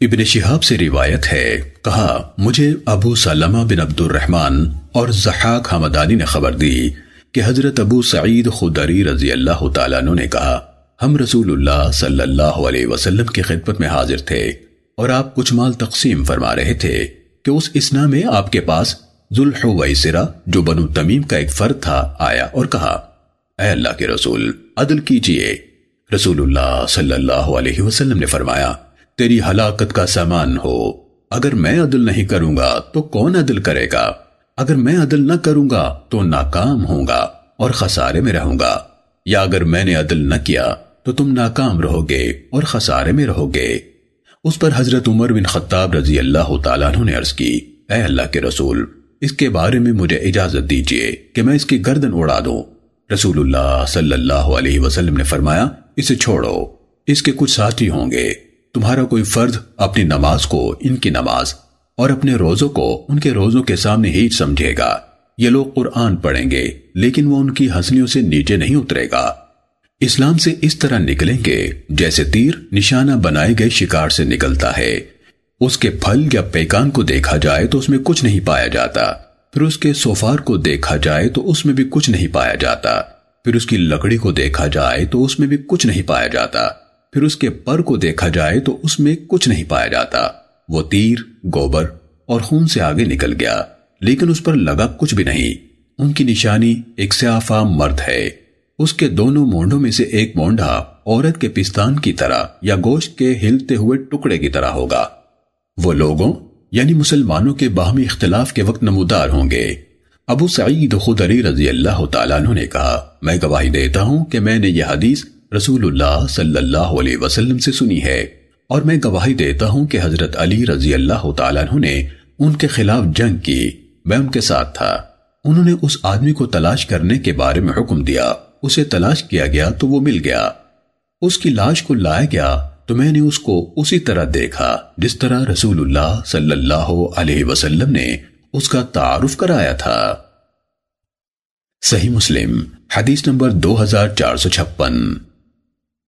ابن شہاب سے روایت ہے، کہا، مجھے ابو سلمہ بن عبد الرحمن اور زحاق حمدانی نے خبر دی کہ حضرت ابو سعید خدری رضی اللہ تعالیٰ عنہ نے کہا، ہم رسول اللہ صلی اللہ علیہ وسلم کی خدمت میں حاضر تھے اور آپ کچھ مال تقسیم فرما رہے تھے کہ اس اسنا میں آپ کے پاس ذوالحویسرہ، جو بنو تمیم کا ایک فرد تھا، آیا اور کہا، اے اللہ کے رسول، عدل کیجیے۔ تیری ہلاکت کا سامان ہو۔ اگر میں عدل نہیں کروں گا تو کون عدل کرے گا؟ اگر میں عدل نہ کروں گا تو ناکام ہوں گا اور خسارے میں رہوں گا۔ یا اگر میں نے عدل نہ کیا تو تم ناکام رہو گے اور خسارے میں رہو گے۔ اس پر حضرت عمر بن خطاب رضی اللہ تعالیٰ عنہ نے عرض کی، اے اللہ کے رسول، اس کے بارے میں مجھے اجازت دیجیے تمہارا کوئی فرد اپنی نماز کو، ان کی نماز، اور اپنے روزوں کو ان کے روزوں کے سامنے ہی سمجھے گا۔ یہ لوگ قرآن پڑھیں گے، لیکن وہ ان کی ہنسلیوں سے نیچے نہیں اترے گا۔ اسلام سے اس طرح نکلیں گے جیسے تیر نشانہ بنائے گئے شکار سے نکلتا ہے۔ اس کے پھل یا پیکان کو دیکھا جائے تو اس میں کچھ نہیں پایا جاتا پھر اس کے سوفار کو دیکھا جائے تو اس میں بھی کچھ نہیں پایا جاتا۔ پھر اس کی لکڑی کو دیکھا جائے تو اس میں بھی کچھ نہیں۔ پایا جاتا پھر اس کے پر کو دیکھا جائے تو اس میں کچھ نہیں پایا جاتا وہ تیر گوبر اور خون سے آگے نکل گیا لیکن اس پر لگا کچھ بھی نہیں ان کی نشانی ایک سیافا مرد ہے اس کے دونوں مونڈوں میں سے ایک مونڈا عورت کے پستان کی طرح یا گوشت کے ہلتے ہوئے ٹکڑے کی طرح ہوگا وہ لوگوں یعنی مسلمانوں کے باہمی اختلاف کے وقت نمودار ہوں گے ابو سعید خدری رضی اللہ تعالیٰ عنہ نے کہا میں گواہی دیتا ہوں کہ میں نے یہ حدیث رسول اللہ صلی اللہ علیہ وسلم سے سنی ہے اور میں گواہی دیتا ہوں کہ حضرت علی رضی اللہ تعالیٰ عنہ نے ان کے خلاف جنگ کی میں ان کے ساتھ تھا انہوں نے